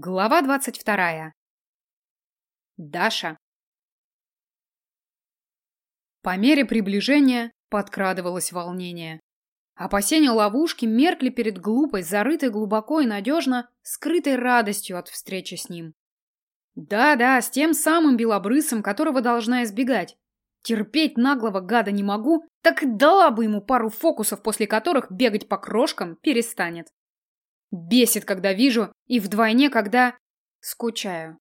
Глава двадцать вторая. Даша. По мере приближения подкрадывалось волнение. Опасения ловушки меркли перед глупой, зарытой глубоко и надежно, скрытой радостью от встречи с ним. Да-да, с тем самым белобрысом, которого должна избегать. Терпеть наглого гада не могу, так и дала бы ему пару фокусов, после которых бегать по крошкам перестанет. Бесит, когда вижу, и вдвойне, когда скучаю.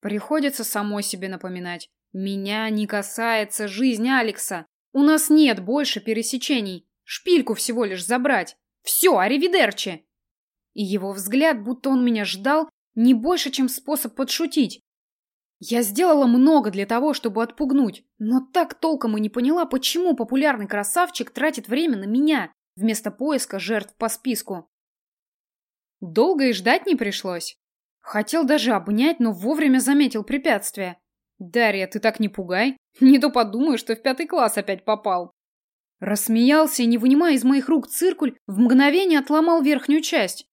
Приходится самой себе напоминать. Меня не касается жизнь Алекса. У нас нет больше пересечений. Шпильку всего лишь забрать. Все, аривидерчи. И его взгляд, будто он меня ждал, не больше, чем способ подшутить. Я сделала много для того, чтобы отпугнуть, но так толком и не поняла, почему популярный красавчик тратит время на меня, вместо поиска жертв по списку. Долго и ждать не пришлось. Хотел даже обнять, но вовремя заметил препятствие. «Дарья, ты так не пугай. Не то подумаю, что в пятый класс опять попал». Рассмеялся и, не вынимая из моих рук циркуль, в мгновение отломал верхнюю часть.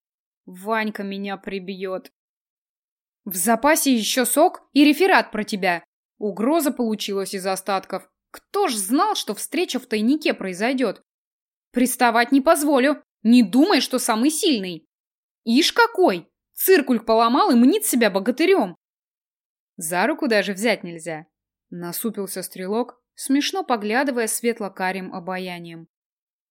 Ванька меня прибьет. В запасе еще сок и реферат про тебя. Угроза получилась из остатков. Кто ж знал, что встреча в тайнике произойдет? Приставать не позволю. Не думай, что самый сильный. Ишь какой! Циркуль поломал и мнит себя богатырем. За руку даже взять нельзя. Насупился стрелок, смешно поглядывая светло-карим обаянием.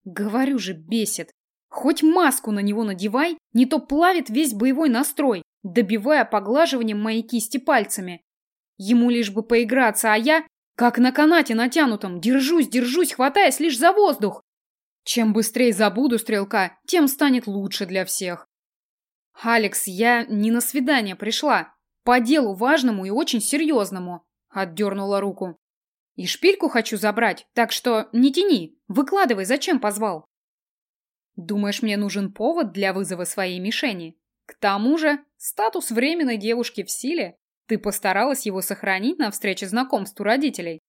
Говорю же, бесит. Хоть маску на него надевай, не то плавит весь боевой настрой, добивая поглаживанием моей кисти пальцами. Ему лишь бы поиграться, а я, как на канате натянутом, держусь, держусь, хватаясь лишь за воздух. Чем быстрее забуду стрелка, тем станет лучше для всех. «Алекс, я не на свидание пришла. По делу важному и очень серьезному», — отдернула руку. «И шпильку хочу забрать, так что не тяни, выкладывай, зачем позвал». «Думаешь, мне нужен повод для вызова своей мишени? К тому же, статус временной девушки в силе. Ты постаралась его сохранить на встрече знакомств у родителей.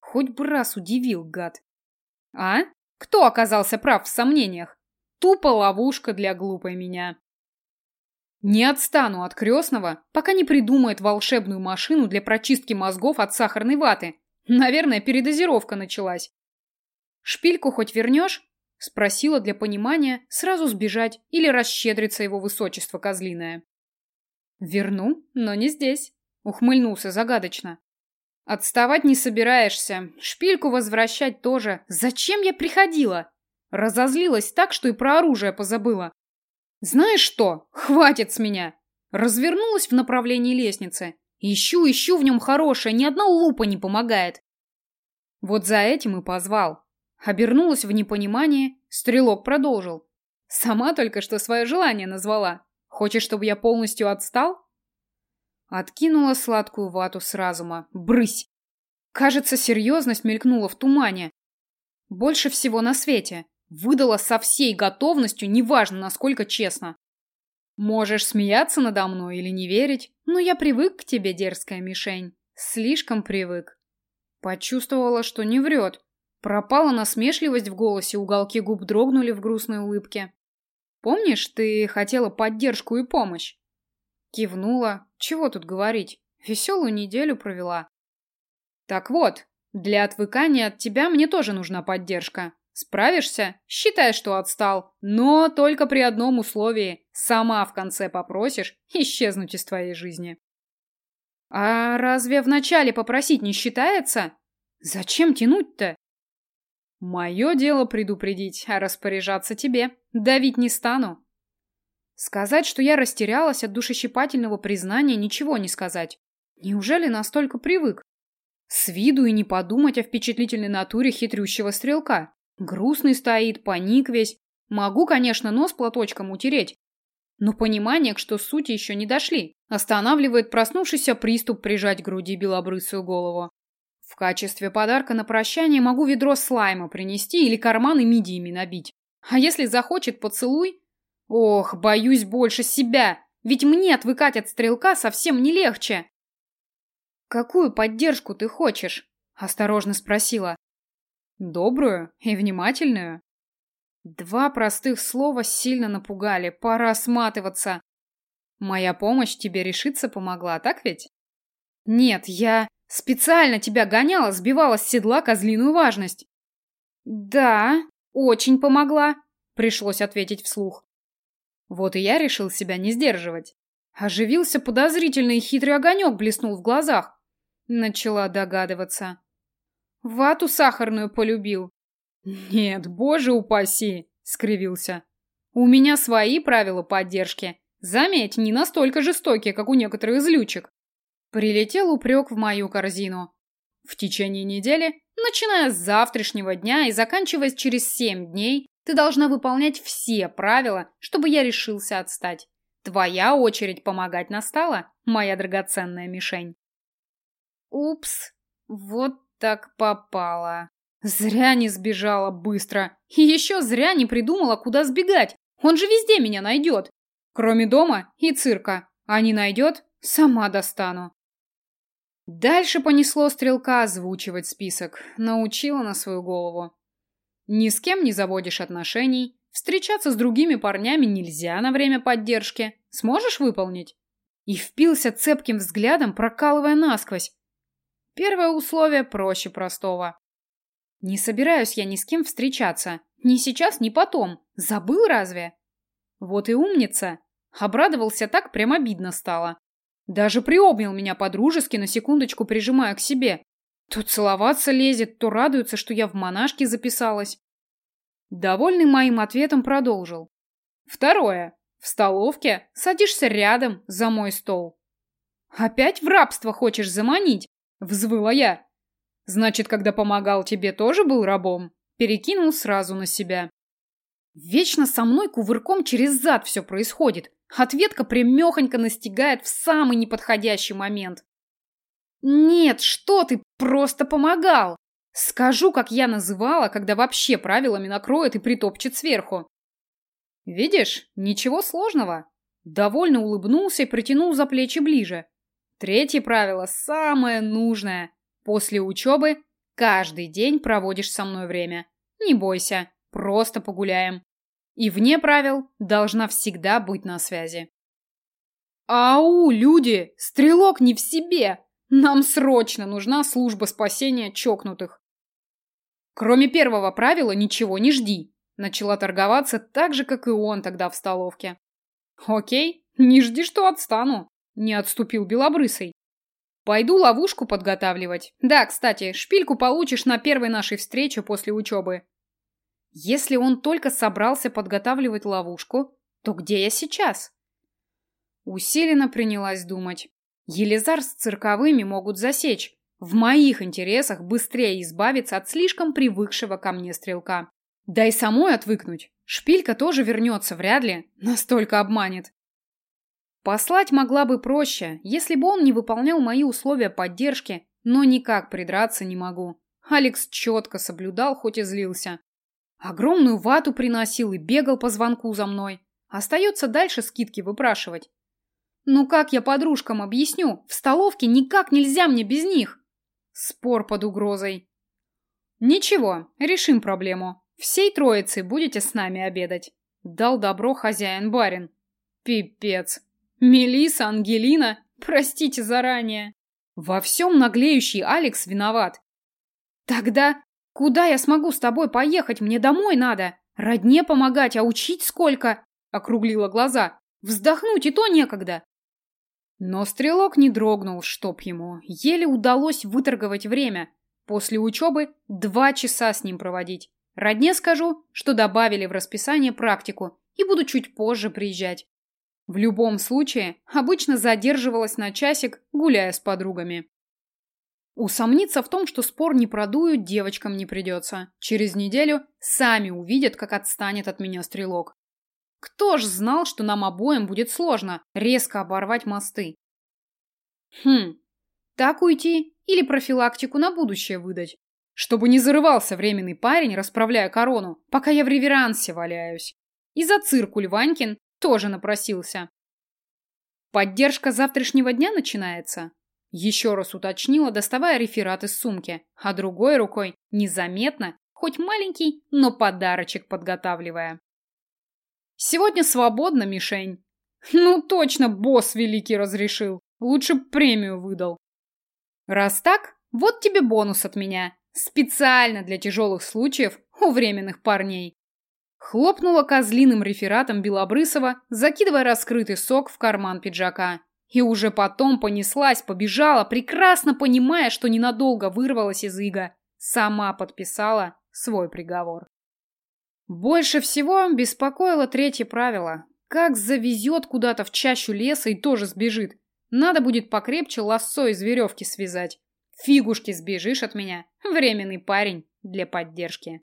Хоть бы раз удивил, гад. А? Кто оказался прав в сомнениях? Тупо ловушка для глупой меня. Не отстану от крестного, пока не придумает волшебную машину для прочистки мозгов от сахарной ваты. Наверное, передозировка началась. Шпильку хоть вернешь? Спросила для понимания, сразу сбежать или расщедриться его высочество козлиное. Верну, но не здесь, ухмыльнулся загадочно. Отставать не собираешься, шпильку возвращать тоже. Зачем я приходила? Разозлилась так, что и про оружие позабыла. Знаешь что? Хватит с меня. Развернулась в направлении лестницы. Ищу, ищу в нем хорошее, ни одна лупа не помогает. Вот за этим и позвал. Обернулась в непонимании, стрелок продолжил. Сама только что свое желание назвала. Хочешь, чтобы я полностью отстал? Откинула сладкую вату с разума. Брысь! Кажется, серьезность мелькнула в тумане. Больше всего на свете. Выдала со всей готовностью, неважно, насколько честно. Можешь смеяться надо мной или не верить, но я привык к тебе, дерзкая мишень. Слишком привык. Почувствовала, что не врет. Пропала насмешливость в голосе, уголки губ дрогнули в грустной улыбке. Помнишь, ты хотела поддержку и помощь? Кивнула. Чего тут говорить? Веселую неделю провела. Так вот, для отвыкания от тебя мне тоже нужна поддержка. Справишься? Считай, что отстал. Но только при одном условии. Сама в конце попросишь исчезнуть из твоей жизни. А разве вначале попросить не считается? Зачем тянуть-то? Мое дело предупредить, а распоряжаться тебе. Давить не стану. Сказать, что я растерялась от душещипательного признания, ничего не сказать. Неужели настолько привык? С виду и не подумать о впечатлительной натуре хитрющего стрелка. Грустный стоит, паник весь. Могу, конечно, нос платочком утереть. Но понимание, что сути еще не дошли, останавливает проснувшийся приступ прижать к груди белобрысую голову. В качестве подарка на прощание могу ведро слайма принести или карманы мидиями набить. А если захочет поцелуй? Ох, боюсь больше себя, ведь мне отвыкать от стрелка совсем не легче. «Какую поддержку ты хочешь?» – осторожно спросила. Добрую и внимательную. Два простых слова сильно напугали. Пора сматываться. Моя помощь тебе решиться помогла, так ведь? Нет, я специально тебя гоняла, сбивала с седла козлиную важность. Да, очень помогла, пришлось ответить вслух. Вот и я решил себя не сдерживать. Оживился подозрительный хитрый огонек блеснул в глазах. Начала догадываться. Вату сахарную полюбил. Нет, боже упаси, скривился. У меня свои правила поддержки. Заметь, не настолько жестокие, как у некоторых злючек. Прилетел упрек в мою корзину. В течение недели, начиная с завтрашнего дня и заканчиваясь через семь дней, ты должна выполнять все правила, чтобы я решился отстать. Твоя очередь помогать настала, моя драгоценная мишень. Упс, вот так попало. Зря не сбежала быстро. И еще зря не придумала, куда сбегать. Он же везде меня найдет. Кроме дома и цирка. А не найдет, сама достану. Дальше понесло стрелка озвучивать список. Научила на свою голову. Ни с кем не заводишь отношений. Встречаться с другими парнями нельзя на время поддержки. Сможешь выполнить? И впился цепким взглядом, прокалывая насквозь. Первое условие проще простого. Не собираюсь я ни с кем встречаться. Ни сейчас, ни потом. Забыл разве? Вот и умница. Обрадовался так, прям обидно стало. Даже приобнял меня по-дружески, на секундочку прижимая к себе. То целоваться лезет, то радуется, что я в монашке записалась. Довольный моим ответом продолжил. Второе. В столовке садишься рядом за мой стол. Опять в рабство хочешь заманить? Взвыла я. Значит, когда помогал тебе, тоже был рабом? Перекинул сразу на себя. Вечно со мной кувырком через зад все происходит. Ответка прямехонько настигает в самый неподходящий момент. Нет, что ты, просто помогал. Скажу, как я называла, когда вообще правилами накроет и притопчет сверху. Видишь, ничего сложного. Довольно улыбнулся и притянул за плечи ближе. Третье правило самое нужное. После учебы каждый день проводишь со мной время. Не бойся, просто погуляем. И вне правил должна всегда быть на связи. Ау, люди! Стрелок не в себе! Нам срочно нужна служба спасения чокнутых. Кроме первого правила ничего не жди. Начала торговаться так же, как и он тогда в столовке. Окей, не жди, что отстану. Не отступил Белобрысый. Пойду ловушку подготавливать. Да, кстати, шпильку получишь на первой нашей встрече после учебы. Если он только собрался подготавливать ловушку, то где я сейчас? Усиленно принялась думать. Елизар с цирковыми могут засечь. В моих интересах быстрее избавиться от слишком привыкшего ко мне стрелка. Да и самой отвыкнуть. Шпилька тоже вернется, вряд ли. Настолько обманет. Послать могла бы проще, если бы он не выполнял мои условия поддержки, но никак придраться не могу. Алекс четко соблюдал, хоть и злился. Огромную вату приносил и бегал по звонку за мной. Остается дальше скидки выпрашивать. Ну как я подружкам объясню? В столовке никак нельзя мне без них. Спор под угрозой. Ничего, решим проблему. Всей троицы будете с нами обедать. Дал добро хозяин-барин. Пипец. Мелиса, Ангелина, простите заранее. Во всем наглеющий Алекс виноват. Тогда Куда я смогу с тобой поехать? Мне домой надо. Родне помогать, а учить сколько? Округлила глаза. Вздохнуть и то некогда. Но стрелок не дрогнул, чтоб ему. Еле удалось выторговать время. После учебы два часа с ним проводить. Родне скажу, что добавили в расписание практику и буду чуть позже приезжать. В любом случае, обычно задерживалась на часик, гуляя с подругами. Усомниться в том, что спор не продуют, девочкам не придется. Через неделю сами увидят, как отстанет от меня стрелок. Кто ж знал, что нам обоим будет сложно резко оборвать мосты? Хм, так уйти или профилактику на будущее выдать? Чтобы не зарывался временный парень, расправляя корону, пока я в реверансе валяюсь. И за циркуль Ванькин тоже напросился. Поддержка завтрашнего дня начинается? Еще раз уточнила, доставая реферат из сумки, а другой рукой, незаметно, хоть маленький, но подарочек подготавливая. «Сегодня свободно, мишень!» Ну точно босс великий разрешил. Лучше премию выдал. Раз так, вот тебе бонус от меня. Специально для тяжелых случаев у временных парней. Хлопнула козлиным рефератом Белобрысова, закидывая раскрытый сок в карман пиджака. И уже потом понеслась, побежала, прекрасно понимая, что ненадолго вырвалась из ига. Сама подписала свой приговор. Больше всего беспокоило третье правило. Как завезет куда-то в чащу леса и тоже сбежит. Надо будет покрепче лассо из веревки связать. Фигушки сбежишь от меня. Временный парень для поддержки.